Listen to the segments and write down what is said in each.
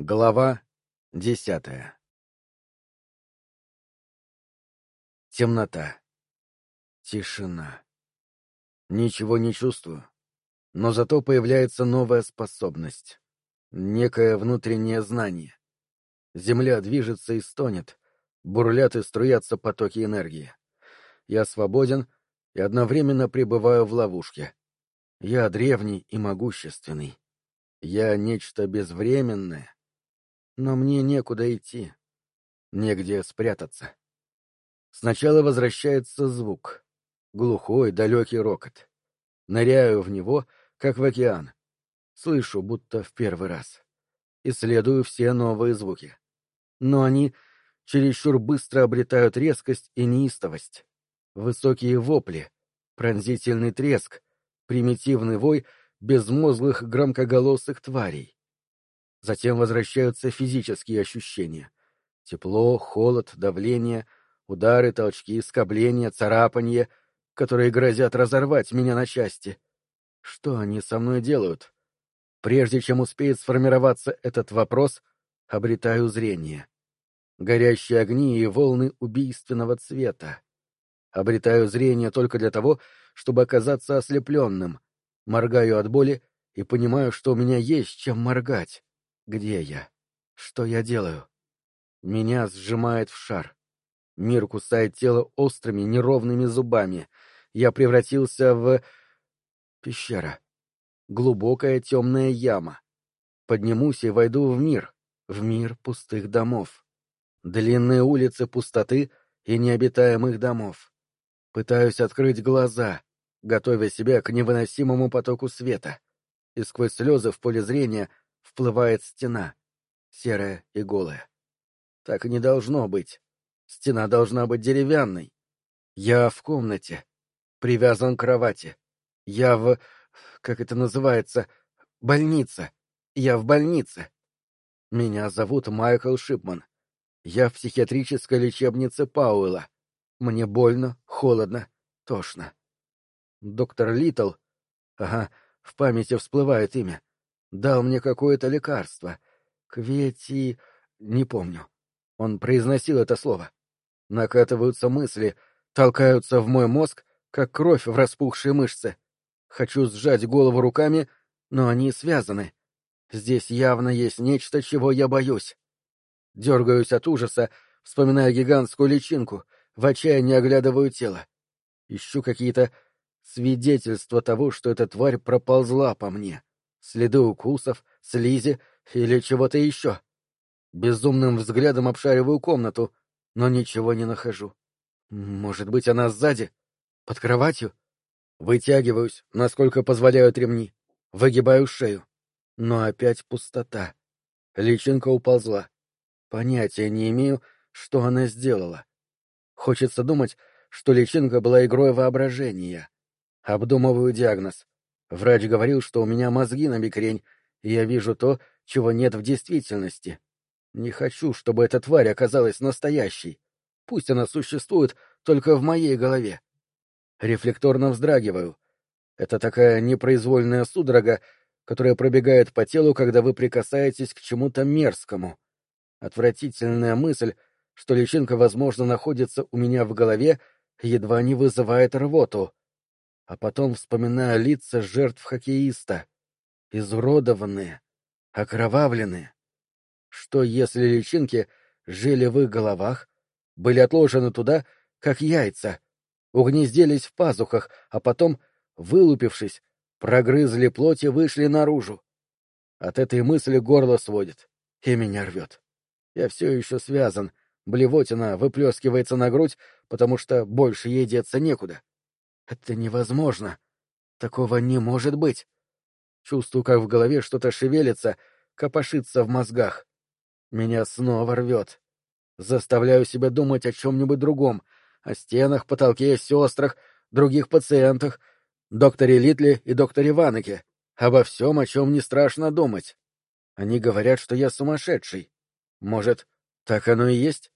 Глава десятая Темнота. Тишина. Ничего не чувствую, но зато появляется новая способность. Некое внутреннее знание. Земля движется и стонет, бурлят и струятся потоки энергии. Я свободен и одновременно пребываю в ловушке. Я древний и могущественный. Я нечто безвременное, но мне некуда идти, негде спрятаться. Сначала возвращается звук, глухой, далекий рокот. Ныряю в него, как в океан. Слышу, будто в первый раз. Исследую все новые звуки. Но они чересчур быстро обретают резкость и неистовость. Высокие вопли, пронзительный треск, примитивный вой безмозглых громкоголосых тварей. Затем возвращаются физические ощущения. Тепло, холод, давление, удары, толчки, скобления, царапанье, которые грозят разорвать меня на части. Что они со мной делают? Прежде чем успеет сформироваться этот вопрос, обретаю зрение. Горящие огни и волны убийственного цвета. Обретаю зрение только для того, чтобы оказаться ослепленным. Моргаю от боли и понимаю, что у меня есть чем моргать. Где я? Что я делаю? Меня сжимает в шар. Мир кусает тело острыми, неровными зубами. Я превратился в... Пещера. Глубокая темная яма. Поднимусь и войду в мир. В мир пустых домов. Длинные улицы пустоты и необитаемых домов. Пытаюсь открыть глаза, готовя себя к невыносимому потоку света. И сквозь слезы в поле зрения вплывает стена, серая и голая. Так не должно быть. Стена должна быть деревянной. Я в комнате, привязан к кровати. Я в... как это называется? Больница. Я в больнице. Меня зовут Майкл Шипман. Я в психиатрической лечебнице Пауэлла. Мне больно, холодно, тошно. Доктор Литл... Ага, в памяти всплывает имя дал мне какое-то лекарство. Квети... не помню. Он произносил это слово. Накатываются мысли, толкаются в мой мозг, как кровь в распухшие мышцы. Хочу сжать голову руками, но они связаны. Здесь явно есть нечто, чего я боюсь. Дергаюсь от ужаса, вспоминая гигантскую личинку, в отчаянии оглядываю тело. Ищу какие-то свидетельства того, что эта тварь проползла по мне следы укусов, слизи или чего-то еще. Безумным взглядом обшариваю комнату, но ничего не нахожу. Может быть, она сзади? Под кроватью? Вытягиваюсь, насколько позволяют ремни. Выгибаю шею. Но опять пустота. Личинка уползла. Понятия не имею, что она сделала. Хочется думать, что личинка была игрой воображения. Обдумываю диагноз. Врач говорил, что у меня мозги на бикрень, и я вижу то, чего нет в действительности. Не хочу, чтобы эта тварь оказалась настоящей. Пусть она существует только в моей голове. Рефлекторно вздрагиваю. Это такая непроизвольная судорога, которая пробегает по телу, когда вы прикасаетесь к чему-то мерзкому. Отвратительная мысль, что личинка, возможно, находится у меня в голове, едва не вызывает рвоту а потом вспоминаю лица жертв хоккеиста. Изуродованные, окровавленные. Что если личинки жили в их головах, были отложены туда, как яйца, угнездились в пазухах, а потом, вылупившись, прогрызли плоть и вышли наружу. От этой мысли горло сводит, и меня рвет. Я все еще связан, блевотина выплескивается на грудь, потому что больше ей деться некуда. Это невозможно. Такого не может быть. Чувствую, как в голове что-то шевелится, копошится в мозгах. Меня снова рвет. Заставляю себя думать о чем-нибудь другом. О стенах, потолке, сестрах, других пациентах, докторе Литли и докторе Ванеке. Обо всем, о чем не страшно думать. Они говорят, что я сумасшедший. Может, так оно и есть?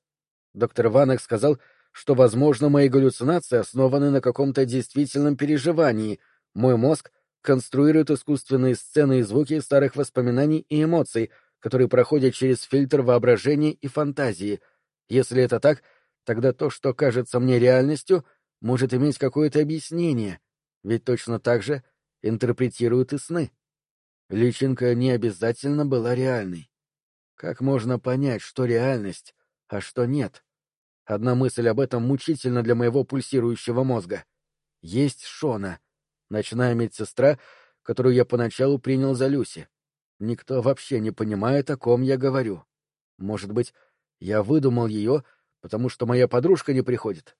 Доктор Ванек сказал, что, возможно, мои галлюцинации основаны на каком-то действительном переживании. Мой мозг конструирует искусственные сцены и звуки старых воспоминаний и эмоций, который проходит через фильтр воображения и фантазии. Если это так, тогда то, что кажется мне реальностью, может иметь какое-то объяснение, ведь точно так же интерпретируют и сны. Личинка не обязательно была реальной. Как можно понять, что реальность, а что нет? Одна мысль об этом мучительна для моего пульсирующего мозга. Есть Шона, ночная медсестра, которую я поначалу принял за Люси. Никто вообще не понимает, о ком я говорю. Может быть, я выдумал ее, потому что моя подружка не приходит.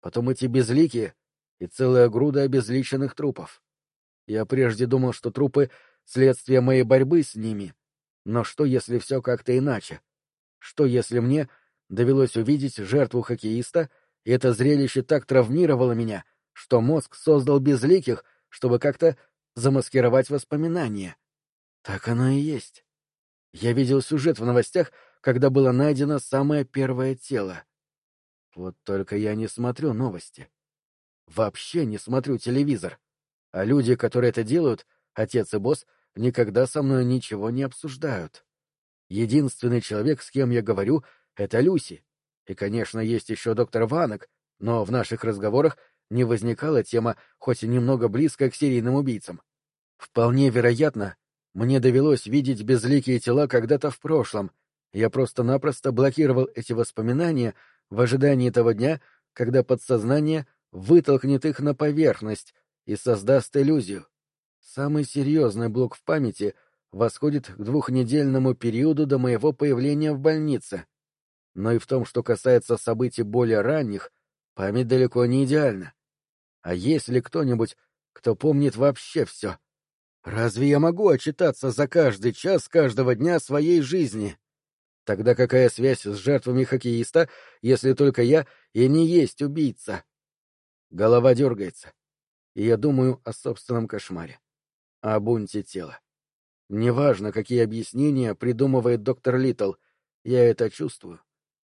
Потом эти безликие и целая груда обезличенных трупов. Я прежде думал, что трупы — следствие моей борьбы с ними. Но что, если все как-то иначе? Что, если мне довелось увидеть жертву хоккеиста, и это зрелище так травмировало меня, что мозг создал безликих, чтобы как-то замаскировать воспоминания? Так оно и есть. Я видел сюжет в новостях, когда было найдено самое первое тело. Вот только я не смотрю новости. Вообще не смотрю телевизор. А люди, которые это делают, отец и босс, никогда со мной ничего не обсуждают. Единственный человек, с кем я говорю, — это Люси. И, конечно, есть еще доктор Ванок, но в наших разговорах не возникала тема, хоть и немного близкая к серийным убийцам. Вполне вероятно, мне довелось видеть безликие тела когда-то в прошлом. Я просто-напросто блокировал эти воспоминания в ожидании того дня, когда подсознание вытолкнет их на поверхность и создаст иллюзию. Самый серьезный блок в памяти восходит к двухнедельному периоду до моего появления в больнице. Но и в том, что касается событий более ранних, память далеко не идеальна. А есть ли кто-нибудь, кто помнит вообще все? Разве я могу отчитаться за каждый час каждого дня своей жизни? Тогда какая связь с жертвами хоккеиста, если только я и не есть убийца? Голова дергается, и я думаю о собственном кошмаре, о бунте тела. Неважно, какие объяснения придумывает доктор Литл, я это чувствую.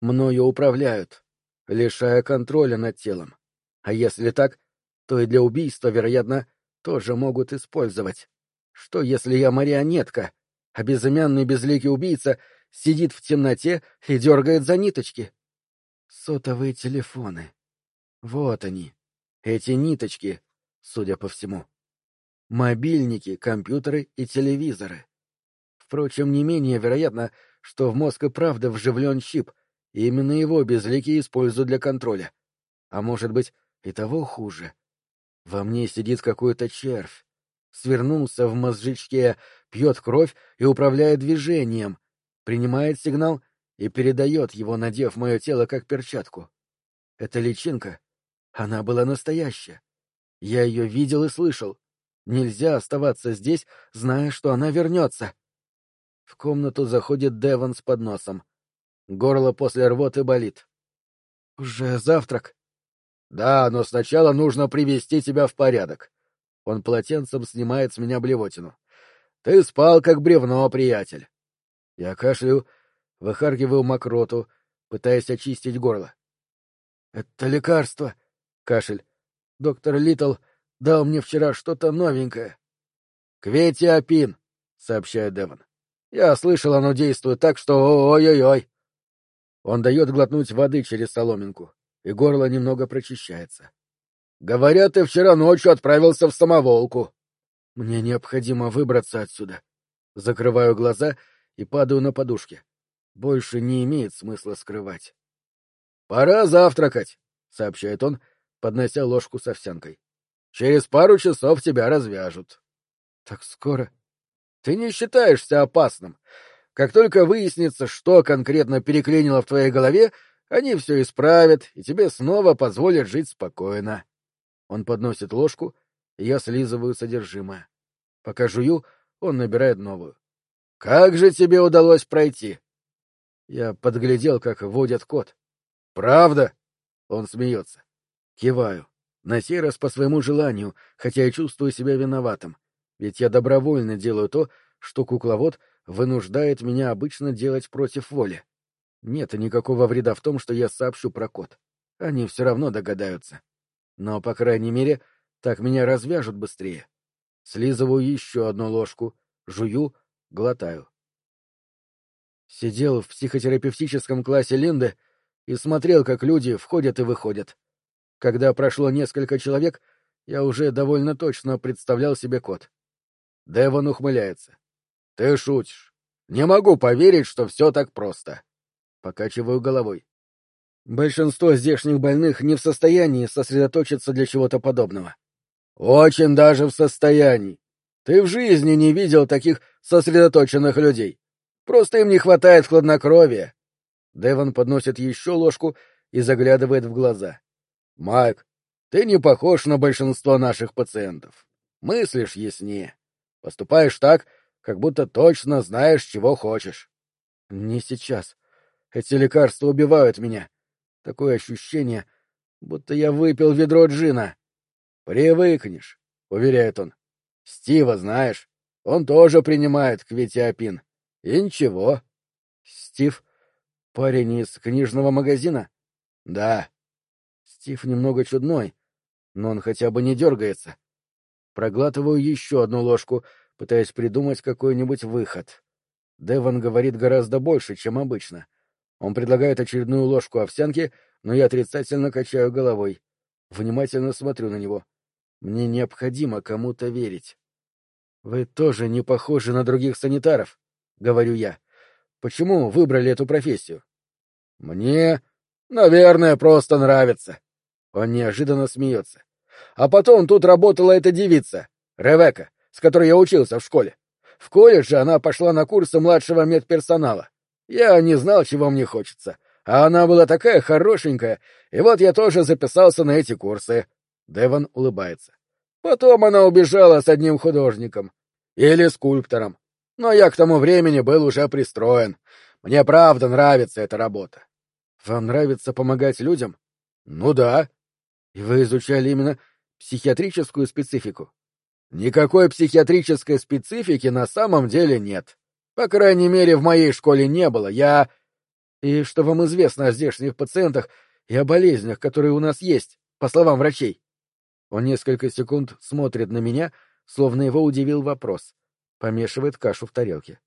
Мною управляют, лишая контроля над телом. А если так, то и для убийства, вероятно, тоже могут использовать. Что, если я марионетка, а безымянный безликий убийца сидит в темноте и дергает за ниточки? Сотовые телефоны. Вот они, эти ниточки, судя по всему. Мобильники, компьютеры и телевизоры. Впрочем, не менее вероятно, что в мозг и правда вживлен чип, и именно его безликие используют для контроля. А может быть, и того хуже. Во мне сидит какой-то червь, свернулся в мозжечке, пьет кровь и управляет движением, принимает сигнал и передает его, надев мое тело как перчатку. Эта личинка, она была настоящая. Я ее видел и слышал. Нельзя оставаться здесь, зная, что она вернется. В комнату заходит Деван с подносом. Горло после рвоты болит. «Уже завтрак?» «Да, но сначала нужно привести тебя в порядок. Он полотенцем снимает с меня блевотину. Ты спал как бревно, приятель. Я кашлю, выхаргиваю мокроту, пытаясь очистить горло. Это лекарство. Кашель. Доктор Литл дал мне вчера что-то новенькое. Кветиапин, сообщает Девон. Я слышал, оно действует так, что ой-ой-ой. Он дает глотнуть воды через соломинку, и горло немного прочищается. Говорят, ты вчера ночью отправился в самоволку. Мне необходимо выбраться отсюда. Закрываю глаза и падаю на подушке. Больше не имеет смысла скрывать. Пора завтракать, сообщает он, поднося ложку с овсянкой. Через пару часов тебя развяжут. Так скоро? Ты не считаешься опасным. Как только выяснится, что конкретно переклинило в твоей голове, они все исправят, и тебе снова позволят жить спокойно. Он подносит ложку, и я слизываю содержимое. Пока жую, он набирает новую. «Как же тебе удалось пройти?» Я подглядел, как вводят код. «Правда?» Он смеется. Киваю. На сей раз по своему желанию, хотя и чувствую себя виноватым. Ведь я добровольно делаю то, что кукловод вынуждает меня обычно делать против воли. Нет никакого вреда в том, что я сообщу про код. Они все равно догадаются. Но, по крайней мере, так меня развяжут быстрее. Слизываю еще одну ложку, жую, глотаю. Сидел в психотерапевтическом классе Линды и смотрел, как люди входят и выходят. Когда прошло несколько человек, я уже довольно точно представлял себе код. Девон ухмыляется. — Ты шутишь. Не могу поверить, что все так просто. Покачиваю головой. Большинство здешних больных не в состоянии сосредоточиться для чего-то подобного. Очень даже в состоянии. Ты в жизни не видел таких сосредоточенных людей. Просто им не хватает хладнокровия. Девон подносит еще ложку и заглядывает в глаза. Майк, ты не похож на большинство наших пациентов. Мыслишь яснее. Поступаешь так, как будто точно знаешь, чего хочешь. Не сейчас. Эти лекарства убивают меня. Такое ощущение, будто я выпил ведро джина. Привыкнешь, уверяет он. Стива знаешь, он тоже принимает кветиопин. И ничего. Стив — парень из книжного магазина? Да. Стив немного чудной, но он хотя бы не дергается. Проглатываю еще одну ложку, пытаясь придумать какой-нибудь выход. Деван говорит гораздо больше, чем обычно. Он предлагает очередную ложку овсянки, но я отрицательно качаю головой. Внимательно смотрю на него. Мне необходимо кому-то верить. «Вы тоже не похожи на других санитаров», — говорю я. «Почему выбрали эту профессию?» «Мне, наверное, просто нравится». Он неожиданно смеется. «А потом тут работала эта девица, Ревека, с которой я учился в школе. В колледже она пошла на курсы младшего медперсонала. Я не знал, чего мне хочется. А она была такая хорошенькая, и вот я тоже записался на эти курсы. Деван улыбается. Потом она убежала с одним художником. Или скульптором. Но я к тому времени был уже пристроен. Мне правда нравится эта работа. Вам нравится помогать людям? Ну да. И вы изучали именно психиатрическую специфику? Никакой психиатрической специфики на самом деле нет. По крайней мере, в моей школе не было. Я... И что вам известно о здешних пациентах и о болезнях, которые у нас есть, по словам врачей? Он несколько секунд смотрит на меня, словно его удивил вопрос. Помешивает кашу в тарелке.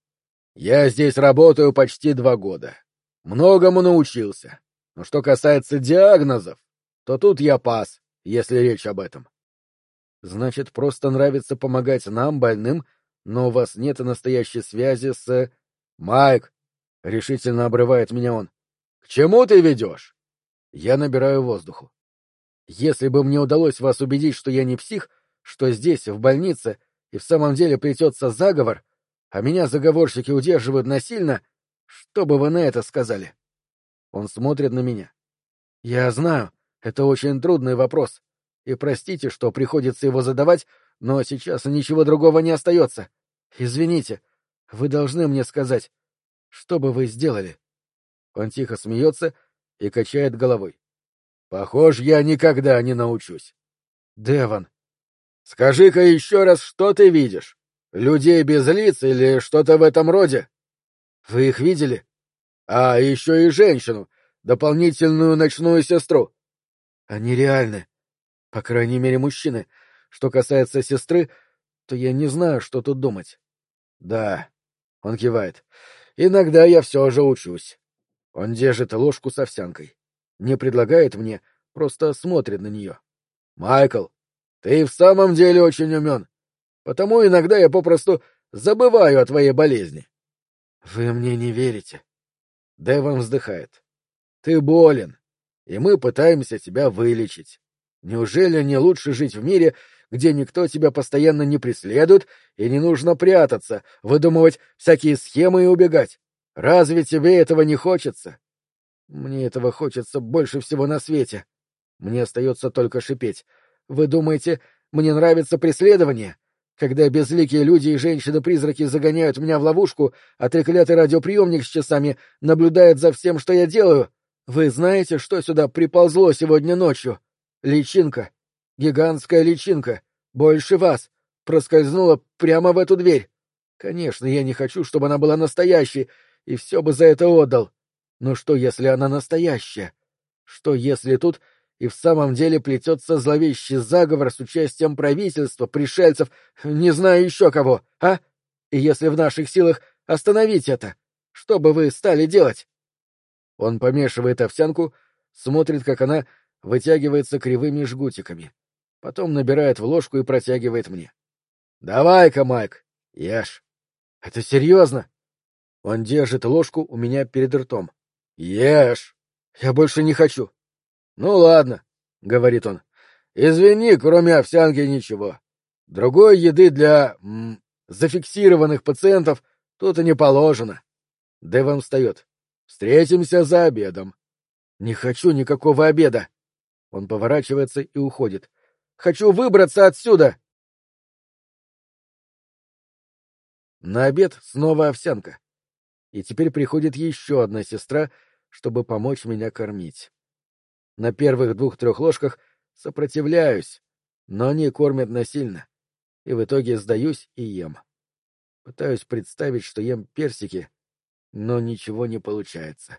Я здесь работаю почти два года. Многому научился. Но что касается диагнозов, то тут я пас, если речь об этом. Значит, просто нравится помогать нам, больным, но у вас нет настоящей связи с... Майк! — решительно обрывает меня он. — К чему ты ведешь? Я набираю воздуху. Если бы мне удалось вас убедить, что я не псих, что здесь, в больнице, и в самом деле плетется заговор, а меня заговорщики удерживают насильно, что бы вы на это сказали? Он смотрит на меня. Я знаю, это очень трудный вопрос, и простите, что приходится его задавать, но сейчас ничего другого не остается. Извините, вы должны мне сказать, что бы вы сделали? Он тихо смеется и качает головой. Похоже, я никогда не научусь. Деван, скажи-ка еще раз, что ты видишь? Людей без лиц или что-то в этом роде? Вы их видели? А еще и женщину, дополнительную ночную сестру. Они реальны. По крайней мере, мужчины. Что касается сестры, то я не знаю, что тут думать. Да, он кивает. Иногда я все же учусь. Он держит ложку с овсянкой. Не предлагает мне, просто смотрит на нее. Майкл, ты в самом деле очень умен. Потому иногда я попросту забываю о твоей болезни. Вы мне не верите. Девон вздыхает. Ты болен, и мы пытаемся тебя вылечить. Неужели не лучше жить в мире, где никто тебя постоянно не преследует и не нужно прятаться, выдумывать всякие схемы и убегать? Разве тебе этого не хочется? Мне этого хочется больше всего на свете. Мне остается только шипеть. Вы думаете, мне нравится преследование? Когда безликие люди и женщины-призраки загоняют меня в ловушку, а треклятый радиоприемник с часами наблюдает за всем, что я делаю? Вы знаете, что сюда приползло сегодня ночью? Личинка. Гигантская личинка. Больше вас. Проскользнула прямо в эту дверь. Конечно, я не хочу, чтобы она была настоящей, и все бы за это отдал. Но что, если она настоящая? Что, если тут и в самом деле плетется зловещий заговор с участием правительства, пришельцев, не знаю еще кого, а? И если в наших силах остановить это? Что бы вы стали делать? Он помешивает овсянку, смотрит, как она вытягивается кривыми жгутиками. Потом набирает в ложку и протягивает мне. «Давай-ка, Майк, ешь». «Это серьезно?» Он держит ложку у меня перед ртом. «Ешь! Я больше не хочу». «Ну ладно», — говорит он. «Извини, кроме овсянки ничего. Другой еды для... М, зафиксированных пациентов тут и не положено». Деван встает. «Встретимся за обедом». «Не хочу никакого обеда». Он поворачивается и уходит. «Хочу выбраться отсюда!» На обед снова овсянка. И теперь приходит еще одна сестра, чтобы помочь меня кормить. На первых двух-трех ложках сопротивляюсь, но они кормят насильно, и в итоге сдаюсь и ем. Пытаюсь представить, что ем персики, но ничего не получается.